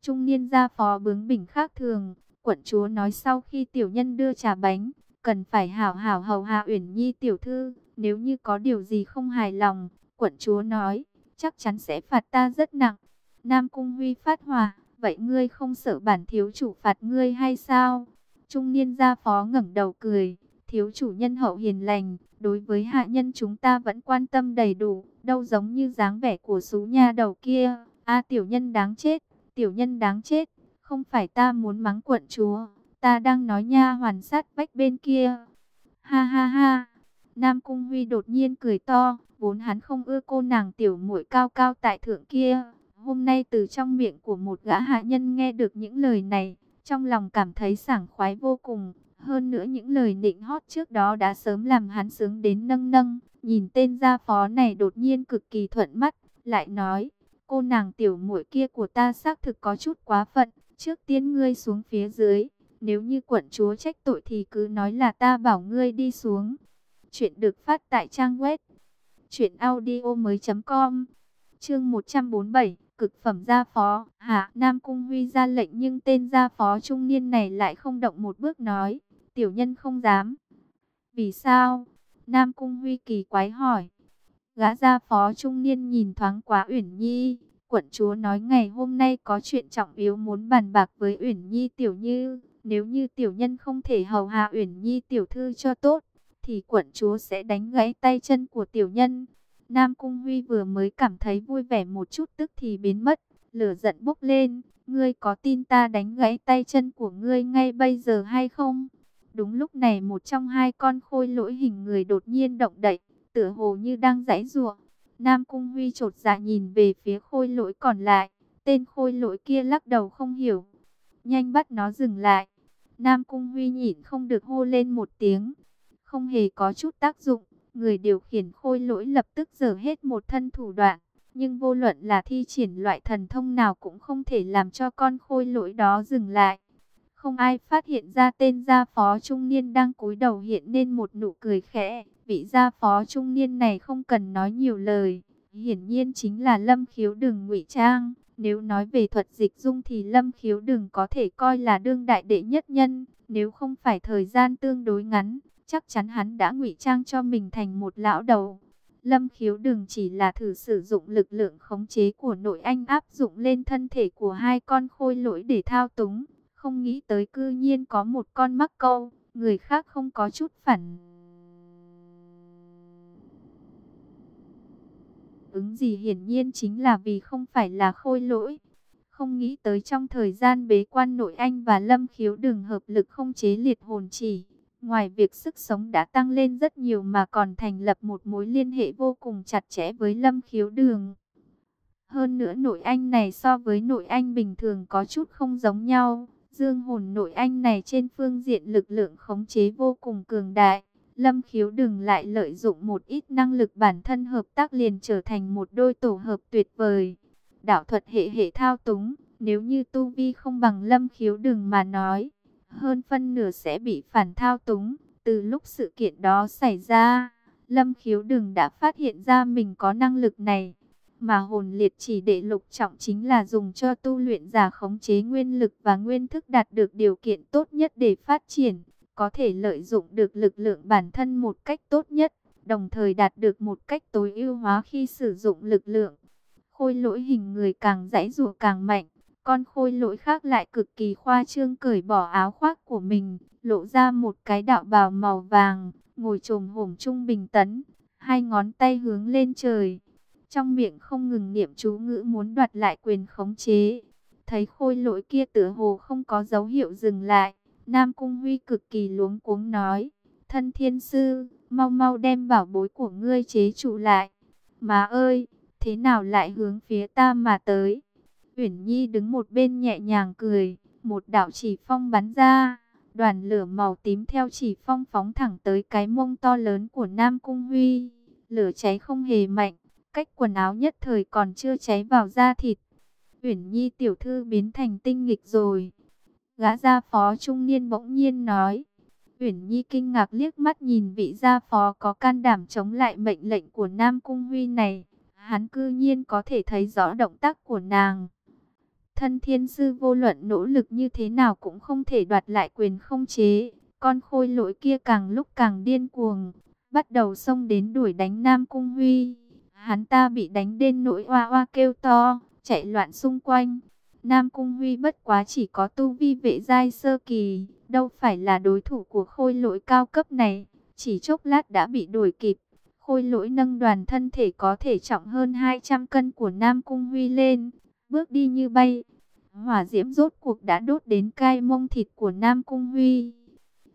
Trung niên gia phó bướng bỉnh khác thường. Quận chúa nói sau khi tiểu nhân đưa trà bánh, cần phải hảo hảo hầu hạ Uyển Nhi tiểu thư. Nếu như có điều gì không hài lòng, quận chúa nói, chắc chắn sẽ phạt ta rất nặng. Nam Cung Huy phát hòa, vậy ngươi không sợ bản thiếu chủ phạt ngươi hay sao? Trung niên gia phó ngẩng đầu cười, thiếu chủ nhân hậu hiền lành, đối với hạ nhân chúng ta vẫn quan tâm đầy đủ, đâu giống như dáng vẻ của số nha đầu kia. A tiểu nhân đáng chết, tiểu nhân đáng chết, không phải ta muốn mắng quận chúa, ta đang nói nha hoàn sát vách bên kia. Ha ha ha, Nam Cung Huy đột nhiên cười to, vốn hắn không ưa cô nàng tiểu muội cao cao tại thượng kia. Hôm nay từ trong miệng của một gã hạ nhân nghe được những lời này, trong lòng cảm thấy sảng khoái vô cùng. Hơn nữa những lời nịnh hót trước đó đã sớm làm hắn sướng đến nâng nâng. Nhìn tên gia phó này đột nhiên cực kỳ thuận mắt, lại nói, cô nàng tiểu muội kia của ta xác thực có chút quá phận, trước tiên ngươi xuống phía dưới. Nếu như quận chúa trách tội thì cứ nói là ta bảo ngươi đi xuống. Chuyện được phát tại trang web Chuyện audio mới com Chương 147 Cực phẩm gia phó Hạ Nam Cung Huy ra lệnh nhưng tên gia phó trung niên này lại không động một bước nói, Tiểu nhân không dám Vì sao? Nam Cung Huy kỳ quái hỏi Gã gia phó trung niên nhìn thoáng quá Uyển Nhi Quận chúa nói ngày hôm nay có chuyện trọng yếu muốn bàn bạc với Uyển Nhi tiểu như Nếu như tiểu nhân không thể hầu hạ Uyển Nhi tiểu thư cho tốt thì quận chúa sẽ đánh gãy tay chân của tiểu nhân. Nam Cung Huy vừa mới cảm thấy vui vẻ một chút tức thì biến mất, lửa giận bốc lên. Ngươi có tin ta đánh gãy tay chân của ngươi ngay bây giờ hay không? Đúng lúc này một trong hai con khôi lỗi hình người đột nhiên động đậy, tựa hồ như đang giãy giụa. Nam Cung Huy trột dạ nhìn về phía khôi lỗi còn lại, tên khôi lỗi kia lắc đầu không hiểu. Nhanh bắt nó dừng lại. Nam Cung Huy nhịn không được hô lên một tiếng, không hề có chút tác dụng. Người điều khiển khôi lỗi lập tức dở hết một thân thủ đoạn, nhưng vô luận là thi triển loại thần thông nào cũng không thể làm cho con khôi lỗi đó dừng lại. Không ai phát hiện ra tên gia phó trung niên đang cúi đầu hiện nên một nụ cười khẽ. Vị gia phó trung niên này không cần nói nhiều lời, hiển nhiên chính là Lâm Khiếu Đừng ngụy trang. Nếu nói về thuật dịch dung thì Lâm Khiếu Đừng có thể coi là đương đại đệ nhất nhân, nếu không phải thời gian tương đối ngắn, chắc chắn hắn đã ngụy trang cho mình thành một lão đầu. Lâm khiếu đừng chỉ là thử sử dụng lực lượng khống chế của nội anh áp dụng lên thân thể của hai con khôi lỗi để thao túng. Không nghĩ tới cư nhiên có một con mắc câu, người khác không có chút phản. Ứng gì hiển nhiên chính là vì không phải là khôi lỗi. Không nghĩ tới trong thời gian bế quan nội anh và lâm khiếu đừng hợp lực không chế liệt hồn chỉ Ngoài việc sức sống đã tăng lên rất nhiều mà còn thành lập một mối liên hệ vô cùng chặt chẽ với Lâm Khiếu Đường. Hơn nữa nội anh này so với nội anh bình thường có chút không giống nhau. Dương hồn nội anh này trên phương diện lực lượng khống chế vô cùng cường đại. Lâm khiếu đừng lại lợi dụng một ít năng lực bản thân hợp tác liền trở thành một đôi tổ hợp tuyệt vời. Đạo thuật hệ hệ thao túng, nếu như tu vi không bằng lâm khiếu đừng mà nói, hơn phân nửa sẽ bị phản thao túng. Từ lúc sự kiện đó xảy ra, Lâm Khiếu Đừng đã phát hiện ra mình có năng lực này. Mà hồn liệt chỉ đệ lục trọng chính là dùng cho tu luyện giả khống chế nguyên lực và nguyên thức đạt được điều kiện tốt nhất để phát triển. Có thể lợi dụng được lực lượng bản thân một cách tốt nhất, đồng thời đạt được một cách tối ưu hóa khi sử dụng lực lượng. Khôi lỗi hình người càng dãy rùa càng mạnh, con khôi lỗi khác lại cực kỳ khoa trương cởi bỏ áo khoác của mình, lộ ra một cái đạo bào màu vàng, ngồi trồm hổm trung bình tấn, hai ngón tay hướng lên trời. Trong miệng không ngừng niệm chú ngữ muốn đoạt lại quyền khống chế. Thấy khôi lỗi kia tựa hồ không có dấu hiệu dừng lại. Nam Cung Huy cực kỳ luống cuống nói. Thân thiên sư, mau mau đem bảo bối của ngươi chế trụ lại. Má ơi, thế nào lại hướng phía ta mà tới? Uyển Nhi đứng một bên nhẹ nhàng cười, một đạo chỉ phong bắn ra, đoàn lửa màu tím theo chỉ phong phóng thẳng tới cái mông to lớn của Nam Cung Huy. Lửa cháy không hề mạnh, cách quần áo nhất thời còn chưa cháy vào da thịt. Uyển Nhi tiểu thư biến thành tinh nghịch rồi. Gã gia phó trung niên bỗng nhiên nói. Uyển Nhi kinh ngạc liếc mắt nhìn vị gia phó có can đảm chống lại mệnh lệnh của Nam Cung Huy này. Hắn cư nhiên có thể thấy rõ động tác của nàng. Thân thiên sư vô luận nỗ lực như thế nào cũng không thể đoạt lại quyền không chế. Con khôi lỗi kia càng lúc càng điên cuồng, bắt đầu xông đến đuổi đánh Nam Cung Huy. Hắn ta bị đánh đến nỗi oa oa kêu to, chạy loạn xung quanh. Nam Cung Huy bất quá chỉ có tu vi vệ giai sơ kỳ, đâu phải là đối thủ của khôi lỗi cao cấp này. Chỉ chốc lát đã bị đuổi kịp. Khôi lỗi nâng đoàn thân thể có thể trọng hơn 200 cân của Nam Cung Huy lên, bước đi như bay. Hỏa diễm rốt cuộc đã đốt đến cai mông thịt của Nam Cung Huy.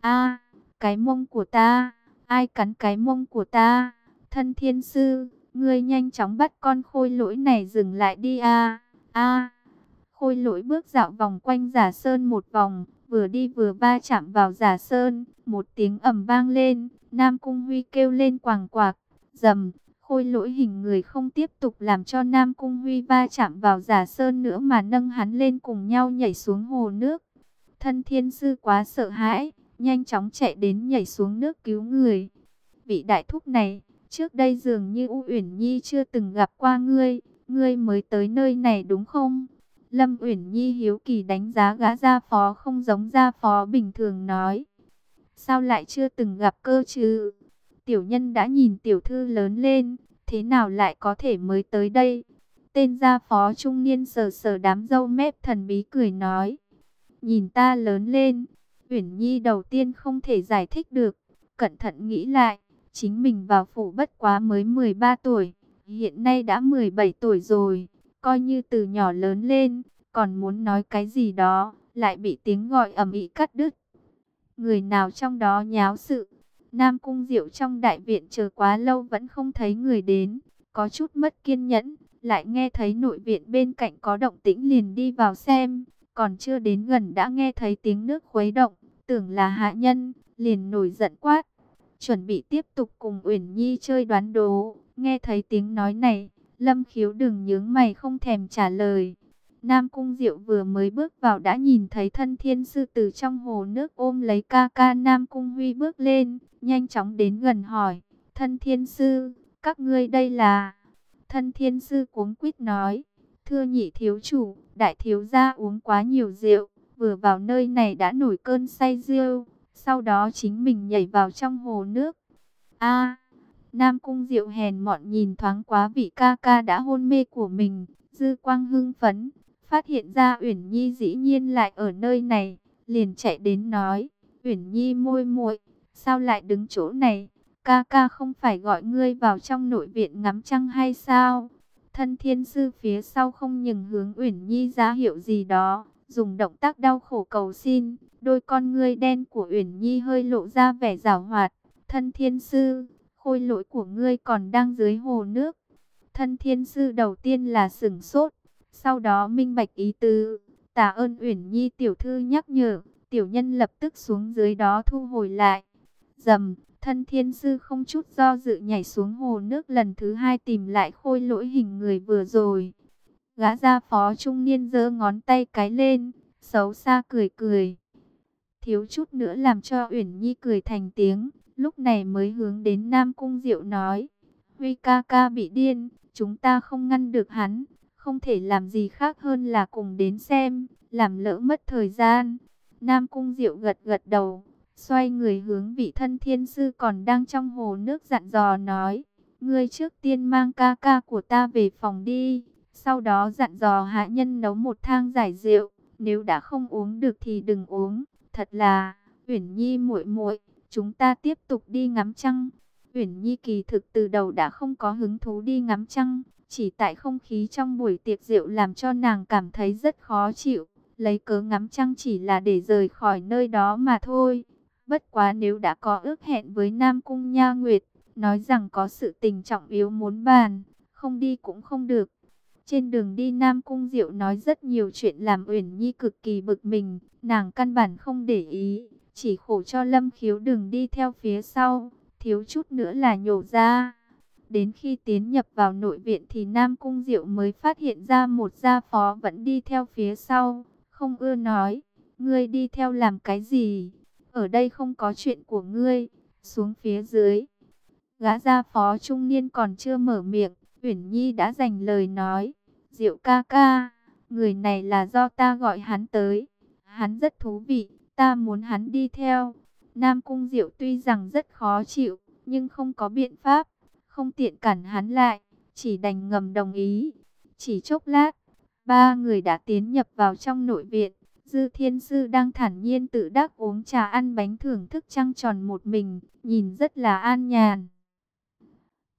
A, cái mông của ta, ai cắn cái mông của ta? Thân thiên sư, ngươi nhanh chóng bắt con khôi lỗi này dừng lại đi a. A khôi lỗi bước dạo vòng quanh giả sơn một vòng, vừa đi vừa va chạm vào giả sơn, một tiếng ầm vang lên, Nam Cung Huy kêu lên quàng quạc, dầm, khôi lỗi hình người không tiếp tục làm cho Nam Cung Huy va chạm vào giả sơn nữa mà nâng hắn lên cùng nhau nhảy xuống hồ nước. Thân thiên sư quá sợ hãi, nhanh chóng chạy đến nhảy xuống nước cứu người. Vị đại thúc này, trước đây dường như U Uyển Nhi chưa từng gặp qua ngươi, ngươi mới tới nơi này đúng không? Lâm Uyển Nhi hiếu kỳ đánh giá gã gia phó không giống gia phó bình thường nói. Sao lại chưa từng gặp cơ chứ? Tiểu nhân đã nhìn tiểu thư lớn lên, thế nào lại có thể mới tới đây? Tên gia phó trung niên sờ sờ đám dâu mép thần bí cười nói. Nhìn ta lớn lên, Uyển Nhi đầu tiên không thể giải thích được, cẩn thận nghĩ lại, chính mình vào phủ bất quá mới 13 tuổi, hiện nay đã 17 tuổi rồi, coi như từ nhỏ lớn lên, còn muốn nói cái gì đó, lại bị tiếng gọi ầm ĩ cắt đứt. Người nào trong đó nháo sự, Nam Cung Diệu trong đại viện chờ quá lâu vẫn không thấy người đến, có chút mất kiên nhẫn, lại nghe thấy nội viện bên cạnh có động tĩnh liền đi vào xem, còn chưa đến gần đã nghe thấy tiếng nước khuấy động, tưởng là hạ nhân, liền nổi giận quát, chuẩn bị tiếp tục cùng Uyển Nhi chơi đoán đố, nghe thấy tiếng nói này, Lâm Khiếu đừng nhướng mày không thèm trả lời. Nam Cung Diệu vừa mới bước vào đã nhìn thấy thân thiên sư từ trong hồ nước ôm lấy ca ca Nam Cung Huy bước lên, nhanh chóng đến gần hỏi, thân thiên sư, các ngươi đây là... Thân thiên sư cuống quýt nói, thưa nhị thiếu chủ, đại thiếu gia uống quá nhiều rượu, vừa vào nơi này đã nổi cơn say rượu, sau đó chính mình nhảy vào trong hồ nước. A, Nam Cung Diệu hèn mọn nhìn thoáng quá vị ca ca đã hôn mê của mình, dư quang hưng phấn, phát hiện ra Uyển Nhi dĩ nhiên lại ở nơi này, liền chạy đến nói, Uyển Nhi môi muội, sao lại đứng chỗ này? Ca ca không phải gọi ngươi vào trong nội viện ngắm trăng hay sao? Thân thiên sư phía sau không nhừng hướng Uyển Nhi ra hiệu gì đó, dùng động tác đau khổ cầu xin, đôi con ngươi đen của Uyển Nhi hơi lộ ra vẻ giảo hoạt. Thân thiên sư, khôi lỗi của ngươi còn đang dưới hồ nước. Thân thiên sư đầu tiên là sửng sốt, sau đó minh bạch ý tứ, tạ ơn Uyển Nhi tiểu thư nhắc nhở, tiểu nhân lập tức xuống dưới đó thu hồi lại. Dầm, thân thiên sư không chút do dự nhảy xuống hồ nước lần thứ hai tìm lại khôi lỗi hình người vừa rồi. Gã gia phó trung niên giơ ngón tay cái lên, xấu xa cười cười. Thiếu chút nữa làm cho Uyển Nhi cười thành tiếng, lúc này mới hướng đến Nam Cung Diệu nói. Huy ca ca bị điên, chúng ta không ngăn được hắn, không thể làm gì khác hơn là cùng đến xem, làm lỡ mất thời gian. Nam Cung Diệu gật gật đầu, xoay người hướng vị thân thiên sư còn đang trong hồ nước dặn dò nói. Ngươi trước tiên mang ca ca của ta về phòng đi, sau đó dặn dò hạ nhân nấu một thang giải rượu, nếu đã không uống được thì đừng uống. Thật là, Uyển Nhi muội muội, chúng ta tiếp tục đi ngắm trăng. Uyển Nhi kỳ thực từ đầu đã không có hứng thú đi ngắm trăng, chỉ tại không khí trong buổi tiệc rượu làm cho nàng cảm thấy rất khó chịu. Lấy cớ ngắm trăng chỉ là để rời khỏi nơi đó mà thôi. Bất quá nếu đã có ước hẹn với Nam Cung Nha Nguyệt, nói rằng có sự tình trọng yếu muốn bàn, không đi cũng không được. Trên đường đi Nam Cung Diệu nói rất nhiều chuyện làm Uyển Nhi cực kỳ bực mình, nàng căn bản không để ý, chỉ khổ cho lâm khiếu đừng đi theo phía sau, thiếu chút nữa là nhổ ra. Đến khi tiến nhập vào nội viện thì Nam Cung Diệu mới phát hiện ra một gia phó vẫn đi theo phía sau, không ưa nói, ngươi đi theo làm cái gì, ở đây không có chuyện của ngươi, xuống phía dưới. Gã gia phó trung niên còn chưa mở miệng, Uyển Nhi đã dành lời nói, Diệu ca ca, người này là do ta gọi hắn tới, hắn rất thú vị, ta muốn hắn đi theo. Nam Cung Diệu tuy rằng rất khó chịu, nhưng không có biện pháp, không tiện cản hắn lại, chỉ đành ngầm đồng ý. Chỉ chốc lát, ba người đã tiến nhập vào trong nội viện. Dư Thiên Sư đang thản nhiên tự đắc uống trà ăn bánh thưởng thức trăng tròn một mình, nhìn rất là an nhàn.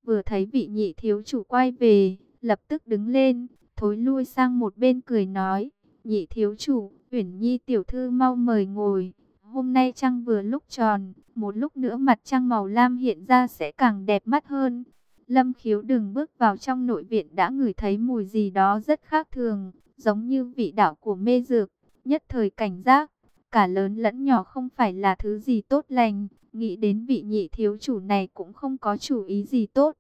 Vừa thấy vị nhị thiếu chủ quay về, lập tức đứng lên, thối lui sang một bên cười nói, nhị thiếu chủ, Uyển Nhi tiểu thư mau mời ngồi, hôm nay trăng vừa lúc tròn, một lúc nữa mặt trăng màu lam hiện ra sẽ càng đẹp mắt hơn. Lâm khiếu đừng bước vào trong nội viện đã ngửi thấy mùi gì đó rất khác thường, giống như vị đạo của mê dược, nhất thời cảnh giác, cả lớn lẫn nhỏ không phải là thứ gì tốt lành, nghĩ đến vị nhị thiếu chủ này cũng không có chủ ý gì tốt.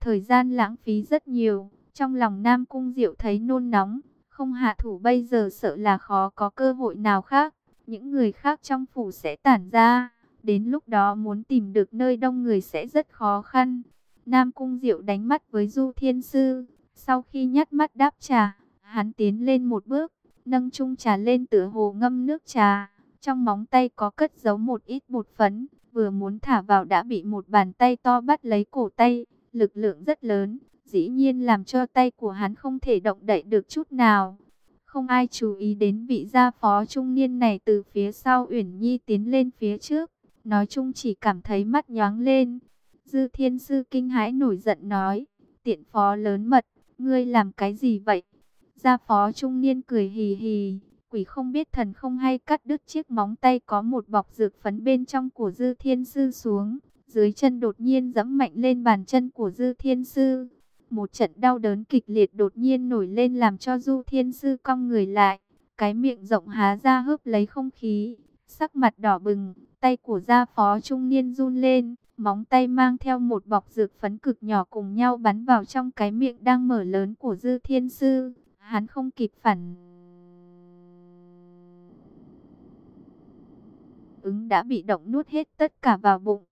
Thời gian lãng phí rất nhiều, trong lòng Nam Cung Diệu thấy nôn nóng, không hạ thủ bây giờ sợ là khó có cơ hội nào khác, những người khác trong phủ sẽ tản ra, đến lúc đó muốn tìm được nơi đông người sẽ rất khó khăn. Nam Cung Diệu đánh mắt với Du Thiên Sư, sau khi nhắt mắt đáp trà, hắn tiến lên một bước, nâng chung trà lên tựa hồ ngâm nước trà, trong móng tay có cất giấu một ít bột phấn, vừa muốn thả vào đã bị một bàn tay to bắt lấy cổ tay, lực lượng rất lớn, dĩ nhiên làm cho tay của hắn không thể động đậy được chút nào. Không ai chú ý đến vị gia phó trung niên này từ phía sau Uyển Nhi tiến lên phía trước, nói chung chỉ cảm thấy mắt nhoáng lên. Dư Thiên Sư kinh hãi nổi giận nói, tiện phó lớn mật, ngươi làm cái gì vậy? Gia phó trung niên cười hì hì, quỷ không biết thần không hay cắt đứt chiếc móng tay có một bọc dược phấn bên trong của Dư Thiên Sư xuống. Dưới chân đột nhiên dẫm mạnh lên bàn chân của Dư Thiên Sư. Một trận đau đớn kịch liệt đột nhiên nổi lên làm cho Du Thiên Sư cong người lại. Cái miệng rộng há ra hớp lấy không khí. Sắc mặt đỏ bừng, tay của gia phó trung niên run lên. Móng tay mang theo một bọc dược phấn cực nhỏ cùng nhau bắn vào trong cái miệng đang mở lớn của Dư Thiên Sư. Hắn không kịp phản ứng đã bị động nuốt hết tất cả vào bụng.